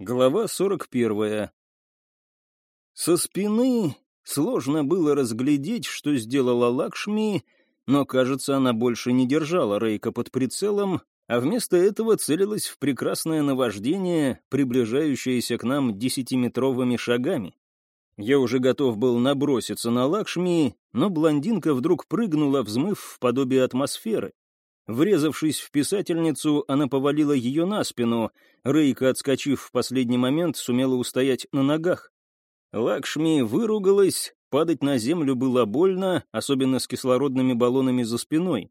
Глава 41. Со спины сложно было разглядеть, что сделала Лакшми, но, кажется, она больше не держала Рейка под прицелом, а вместо этого целилась в прекрасное наваждение, приближающееся к нам десятиметровыми шагами. Я уже готов был наброситься на Лакшми, но блондинка вдруг прыгнула, взмыв в подобие атмосферы. Врезавшись в писательницу, она повалила ее на спину. Рейка, отскочив в последний момент, сумела устоять на ногах. Лакшми выругалась, падать на землю было больно, особенно с кислородными баллонами за спиной.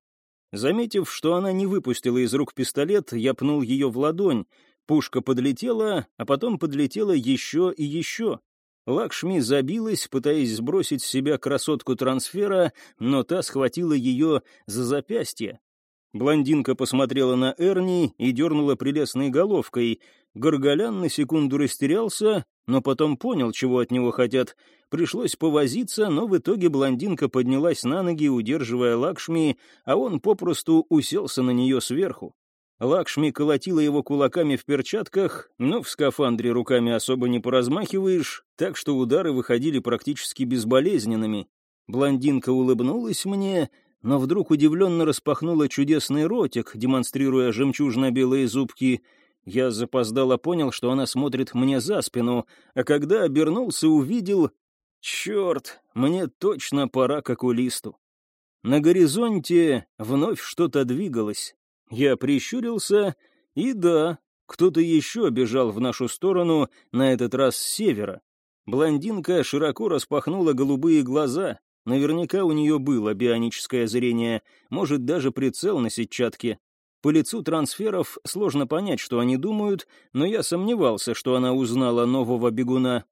Заметив, что она не выпустила из рук пистолет, я пнул ее в ладонь. Пушка подлетела, а потом подлетела еще и еще. Лакшми забилась, пытаясь сбросить с себя красотку трансфера, но та схватила ее за запястье. Блондинка посмотрела на Эрни и дернула прелестной головкой. Горголян на секунду растерялся, но потом понял, чего от него хотят. Пришлось повозиться, но в итоге блондинка поднялась на ноги, удерживая Лакшми, а он попросту уселся на нее сверху. Лакшми колотила его кулаками в перчатках, но в скафандре руками особо не поразмахиваешь, так что удары выходили практически безболезненными. Блондинка улыбнулась мне, но вдруг удивленно распахнула чудесный ротик, демонстрируя жемчужно-белые зубки. Я запоздало понял, что она смотрит мне за спину, а когда обернулся, увидел... Черт, мне точно пора к окулисту. На горизонте вновь что-то двигалось. Я прищурился, и да, кто-то еще бежал в нашу сторону, на этот раз с севера. Блондинка широко распахнула голубые глаза, Наверняка у нее было бионическое зрение, может, даже прицел на сетчатке. По лицу трансферов сложно понять, что они думают, но я сомневался, что она узнала нового бегуна.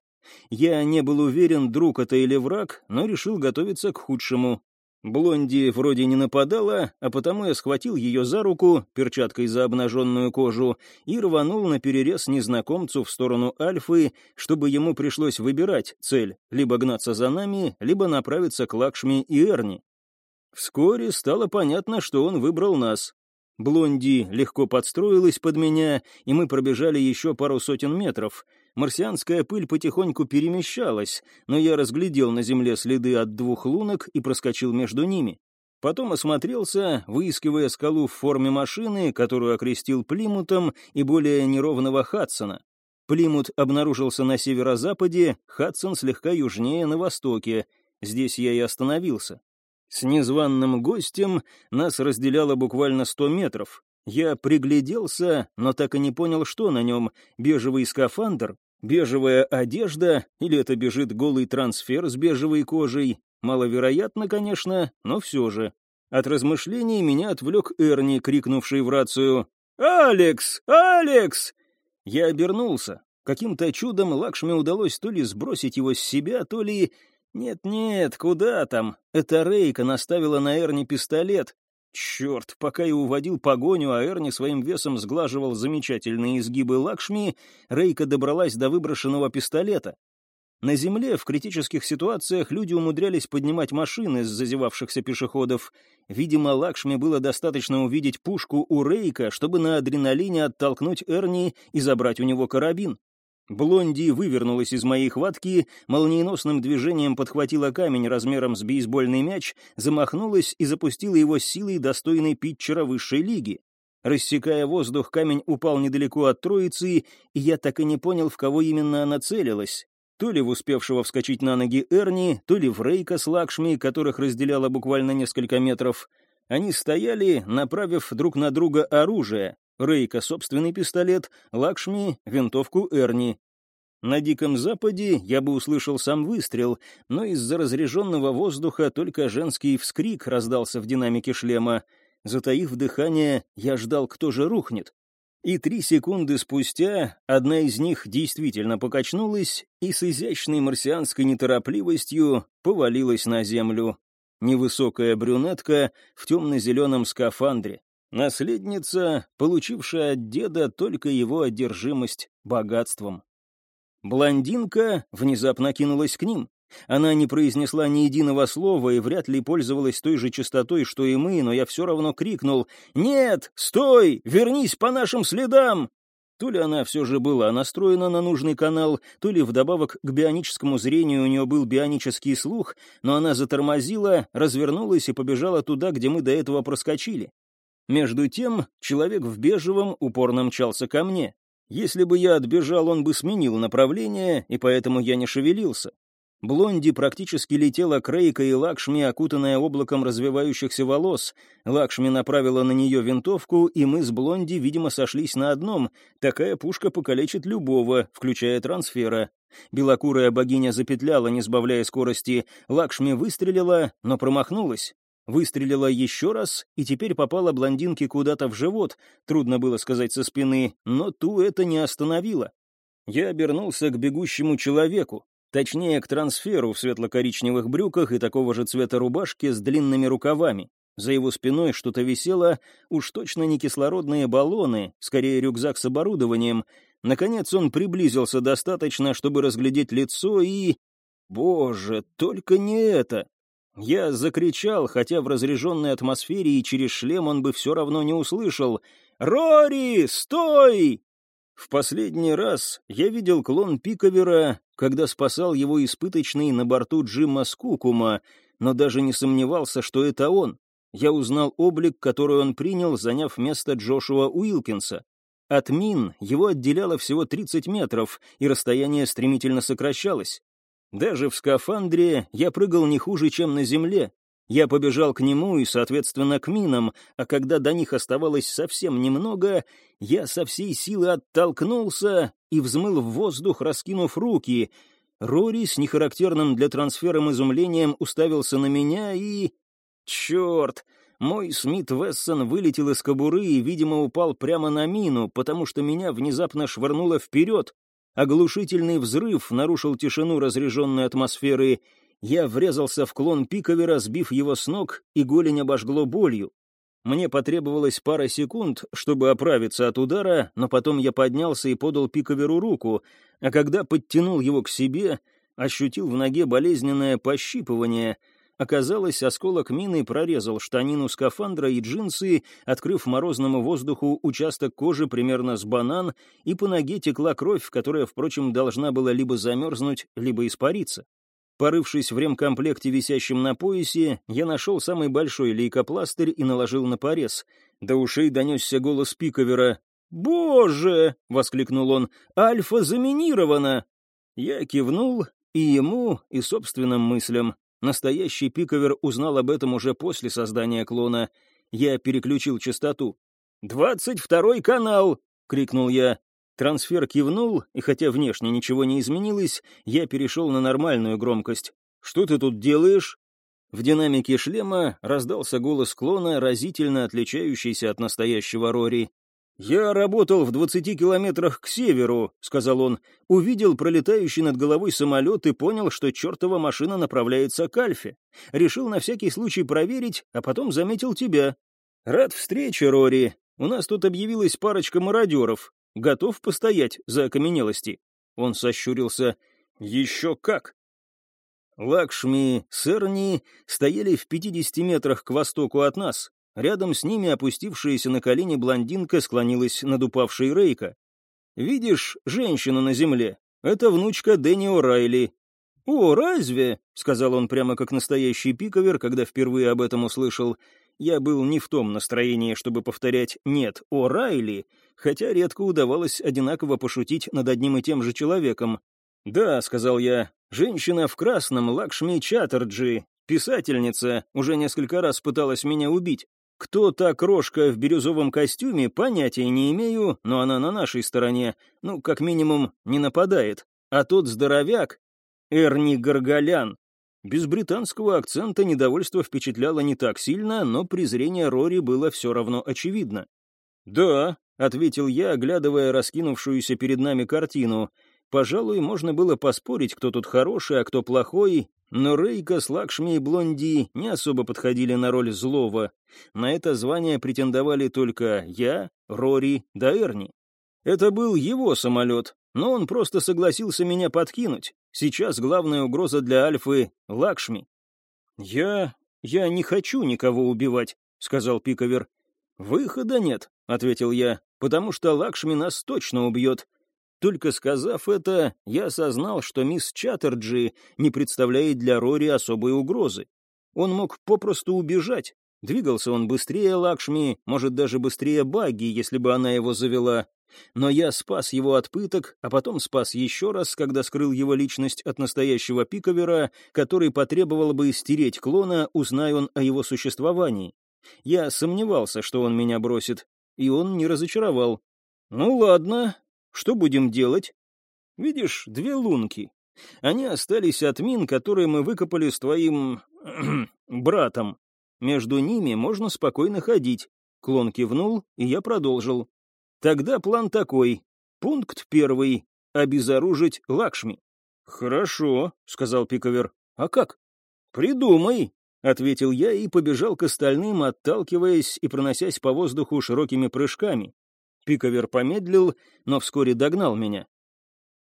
Я не был уверен, друг это или враг, но решил готовиться к худшему. Блонди вроде не нападала, а потому я схватил ее за руку, перчаткой за обнаженную кожу, и рванул на перерез незнакомцу в сторону Альфы, чтобы ему пришлось выбирать цель, либо гнаться за нами, либо направиться к Лакшми и Эрни. Вскоре стало понятно, что он выбрал нас. Блонди легко подстроилась под меня, и мы пробежали еще пару сотен метров — Марсианская пыль потихоньку перемещалась, но я разглядел на земле следы от двух лунок и проскочил между ними. Потом осмотрелся, выискивая скалу в форме машины, которую окрестил Плимутом и более неровного Хадсона. Плимут обнаружился на северо-западе, Хадсон слегка южнее, на востоке. Здесь я и остановился. С незваным гостем нас разделяло буквально сто метров. Я пригляделся, но так и не понял, что на нем — бежевый скафандр Бежевая одежда или это бежит голый трансфер с бежевой кожей? Маловероятно, конечно, но все же. От размышлений меня отвлек Эрни, крикнувший в рацию «Алекс! Алекс!» Я обернулся. Каким-то чудом Лакшме удалось то ли сбросить его с себя, то ли... Нет-нет, куда там? Это Рейка наставила на Эрни пистолет. Черт, пока я уводил погоню, а Эрни своим весом сглаживал замечательные изгибы Лакшми, Рейка добралась до выброшенного пистолета. На земле в критических ситуациях люди умудрялись поднимать машины с зазевавшихся пешеходов. Видимо, Лакшми было достаточно увидеть пушку у Рейка, чтобы на адреналине оттолкнуть Эрни и забрать у него карабин. Блонди вывернулась из моей хватки, молниеносным движением подхватила камень размером с бейсбольный мяч, замахнулась и запустила его силой, достойной питчера высшей лиги. Рассекая воздух, камень упал недалеко от троицы, и я так и не понял, в кого именно она целилась. То ли в успевшего вскочить на ноги Эрни, то ли в Рейка с Лакшми, которых разделяло буквально несколько метров. Они стояли, направив друг на друга оружие, Рейка — собственный пистолет, Лакшми — винтовку Эрни. На Диком Западе я бы услышал сам выстрел, но из-за разреженного воздуха только женский вскрик раздался в динамике шлема. Затаив дыхание, я ждал, кто же рухнет. И три секунды спустя одна из них действительно покачнулась и с изящной марсианской неторопливостью повалилась на землю. Невысокая брюнетка в темно-зеленом скафандре. Наследница, получившая от деда только его одержимость богатством. Блондинка внезапно кинулась к ним. Она не произнесла ни единого слова и вряд ли пользовалась той же частотой, что и мы, но я все равно крикнул «Нет! Стой! Вернись по нашим следам!» То ли она все же была настроена на нужный канал, то ли вдобавок к бионическому зрению у нее был бионический слух, но она затормозила, развернулась и побежала туда, где мы до этого проскочили. Между тем, человек в бежевом упорно мчался ко мне. Если бы я отбежал, он бы сменил направление, и поэтому я не шевелился. Блонди практически летела к Рейка и Лакшми, окутанная облаком развивающихся волос. Лакшми направила на нее винтовку, и мы с Блонди, видимо, сошлись на одном. Такая пушка покалечит любого, включая трансфера. Белокурая богиня запетляла, не сбавляя скорости. Лакшми выстрелила, но промахнулась. Выстрелила еще раз, и теперь попала блондинке куда-то в живот. Трудно было сказать со спины, но ту это не остановило. Я обернулся к бегущему человеку. Точнее, к трансферу в светло-коричневых брюках и такого же цвета рубашке с длинными рукавами. За его спиной что-то висело, уж точно не кислородные баллоны, скорее рюкзак с оборудованием. Наконец он приблизился достаточно, чтобы разглядеть лицо и... Боже, только не это! Я закричал, хотя в разряженной атмосфере и через шлем он бы все равно не услышал. «Рори, стой!» В последний раз я видел клон Пиковера, когда спасал его испыточный на борту Джима Скукума, но даже не сомневался, что это он. Я узнал облик, который он принял, заняв место Джошуа Уилкинса. От мин его отделяло всего 30 метров, и расстояние стремительно сокращалось. Даже в скафандре я прыгал не хуже, чем на земле, я побежал к нему и, соответственно, к минам, а когда до них оставалось совсем немного, я со всей силы оттолкнулся и взмыл в воздух, раскинув руки. Рори с нехарактерным для трансфера изумлением уставился на меня и... Черт! Мой Смит Вессон вылетел из кобуры и, видимо, упал прямо на мину, потому что меня внезапно швырнуло вперед. Оглушительный взрыв нарушил тишину разряженной атмосферы — я врезался в клон пиковера, сбив его с ног, и голень обожгло болью. Мне потребовалось пара секунд, чтобы оправиться от удара, но потом я поднялся и подал пиковеру руку, а когда подтянул его к себе, ощутил в ноге болезненное пощипывание. Оказалось, осколок мины прорезал штанину скафандра и джинсы, открыв морозному воздуху участок кожи примерно с банан, и по ноге текла кровь, которая, впрочем, должна была либо замерзнуть, либо испариться. Порывшись в ремкомплекте, висящем на поясе, я нашел самый большой лейкопластырь и наложил на порез. До ушей донесся голос Пиковера. «Боже!» — воскликнул он. «Альфа заминирована!» Я кивнул и ему, и собственным мыслям. Настоящий Пиковер узнал об этом уже после создания клона. Я переключил частоту. «Двадцать второй канал!» — крикнул я. Трансфер кивнул, и хотя внешне ничего не изменилось, я перешел на нормальную громкость. «Что ты тут делаешь?» В динамике шлема раздался голос клона, разительно отличающийся от настоящего Рори. «Я работал в двадцати километрах к северу», — сказал он. «Увидел пролетающий над головой самолет и понял, что чертова машина направляется к Альфе. Решил на всякий случай проверить, а потом заметил тебя. Рад встрече, Рори. У нас тут объявилась парочка мародеров. Готов постоять за окаменелости?» Он сощурился. «Еще как!» Лакшми с Эрни стояли в пятидесяти метрах к востоку от нас. Рядом с ними опустившаяся на колени блондинка склонилась над упавшей Рейка. «Видишь женщину на земле? Это внучка Дэнни О'Райли». «О, разве?» — сказал он прямо как настоящий пиковер, когда впервые об этом услышал. Я был не в том настроении, чтобы повторять «нет, о Райли», хотя редко удавалось одинаково пошутить над одним и тем же человеком. «Да», — сказал я, — «женщина в красном Лакшми Чаттерджи, писательница, уже несколько раз пыталась меня убить. Кто та крошка в бирюзовом костюме, понятия не имею, но она на нашей стороне, ну, как минимум, не нападает. А тот здоровяк — Эрни Горголян, без британского акцента недовольство впечатляло не так сильно, но презрение Рори было все равно очевидно. «Да», — ответил я, оглядывая раскинувшуюся перед нами картину. «Пожалуй, можно было поспорить, кто тут хороший, а кто плохой, но Рейка Лакшми и Блонди не особо подходили на роль злого. На это звание претендовали только я, Рори да Эрни. Это был его самолет, но он просто согласился меня подкинуть. Сейчас главная угроза для Альфы — Лакшми. «Я... я не хочу никого убивать», — сказал Пиковер. «Выхода нет», — ответил я. потому что Лакшми нас точно убьет. Только сказав это, я осознал, что мисс Чаттерджи не представляет для Рори особой угрозы. Он мог попросту убежать. Двигался он быстрее Лакшми, может, даже быстрее Багги, если бы она его завела. Но я спас его от пыток, а потом спас еще раз, когда скрыл его личность от настоящего пиковера, который потребовал бы стереть клона, узнай он о его существовании. Я сомневался, что он меня бросит, и он не разочаровал. «Ну ладно, что будем делать?» «Видишь, две лунки. Они остались от мин, которые мы выкопали с твоим... братом. Между ними можно спокойно ходить». Клон кивнул, и я продолжил. «Тогда план такой. Пункт первый — обезоружить Лакшми». «Хорошо», — сказал Пиковер. «А как?» «Придумай», — ответил я и побежал к остальным, отталкиваясь и проносясь по воздуху широкими прыжками. Пиковер помедлил, но вскоре догнал меня.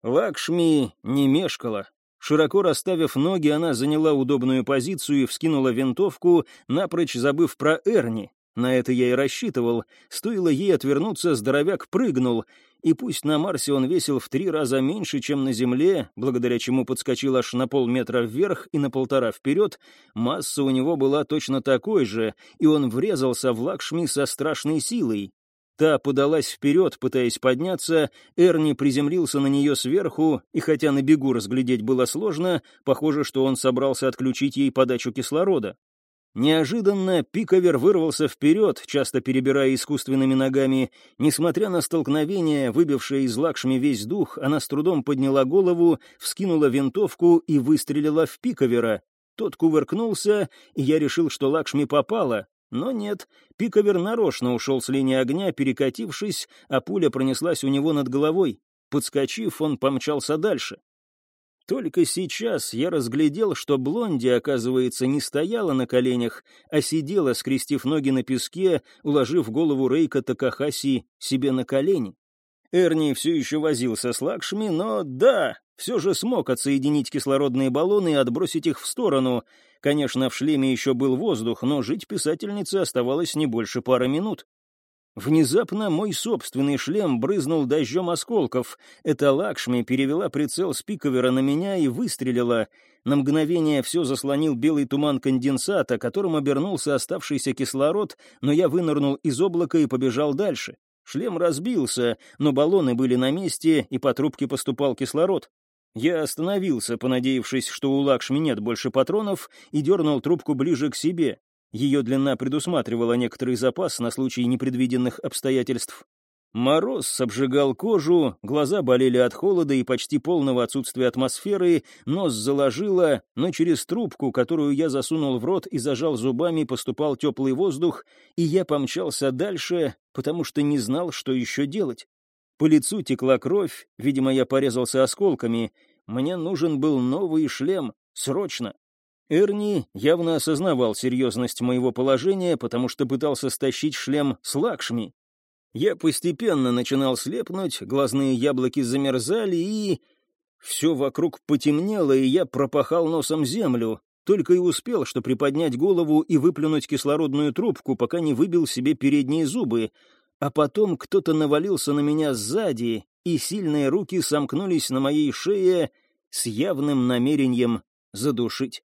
Лакшми не мешкала. Широко расставив ноги, она заняла удобную позицию и вскинула винтовку, напрочь забыв про Эрни. На это я и рассчитывал. Стоило ей отвернуться, здоровяк прыгнул. И пусть на Марсе он весил в три раза меньше, чем на Земле, благодаря чему подскочил аж на полметра вверх и на полтора вперед, масса у него была точно такой же, и он врезался в Лакшми со страшной силой. Та подалась вперед, пытаясь подняться, Эрни приземлился на нее сверху, и хотя на бегу разглядеть было сложно, похоже, что он собрался отключить ей подачу кислорода. Неожиданно Пиковер вырвался вперед, часто перебирая искусственными ногами. Несмотря на столкновение, выбившее из Лакшми весь дух, она с трудом подняла голову, вскинула винтовку и выстрелила в Пиковера. Тот кувыркнулся, и я решил, что Лакшми попала, но нет, Пиковер нарочно ушел с линии огня, перекатившись, а пуля пронеслась у него над головой. Подскочив, он помчался дальше. Только сейчас я разглядел, что Блонди, оказывается, не стояла на коленях, а сидела, скрестив ноги на песке, уложив голову Рейка Такахаси себе на колени. Эрни все еще возился с Лакшми, но да, все же смог отсоединить кислородные баллоны и отбросить их в сторону. Конечно, в шлеме еще был воздух, но жить писательнице оставалось не больше пары минут. Внезапно мой собственный шлем брызнул дождем осколков. Эта Лакшми перевела прицел с пиковера на меня и выстрелила. На мгновение все заслонил белый туман конденсата, которым обернулся оставшийся кислород, но я вынырнул из облака и побежал дальше. Шлем разбился, но баллоны были на месте, и по трубке поступал кислород. Я остановился, понадеявшись, что у Лакшми нет больше патронов, и дернул трубку ближе к себе. Ее длина предусматривала некоторый запас на случай непредвиденных обстоятельств. Мороз обжигал кожу, глаза болели от холода и почти полного отсутствия атмосферы, нос заложило, но через трубку, которую я засунул в рот и зажал зубами, поступал теплый воздух, и я помчался дальше, потому что не знал, что еще делать. По лицу текла кровь, видимо, я порезался осколками. Мне нужен был новый шлем, срочно. Эрни явно осознавал серьезность моего положения, потому что пытался стащить шлем с Лакшми, я постепенно начинал слепнуть, глазные яблоки замерзали, и... Все вокруг потемнело, и я пропахал носом землю. Только и успел, что приподнять голову и выплюнуть кислородную трубку, пока не выбил себе передние зубы. А потом кто-то навалился на меня сзади, и сильные руки сомкнулись на моей шее с явным намерением задушить.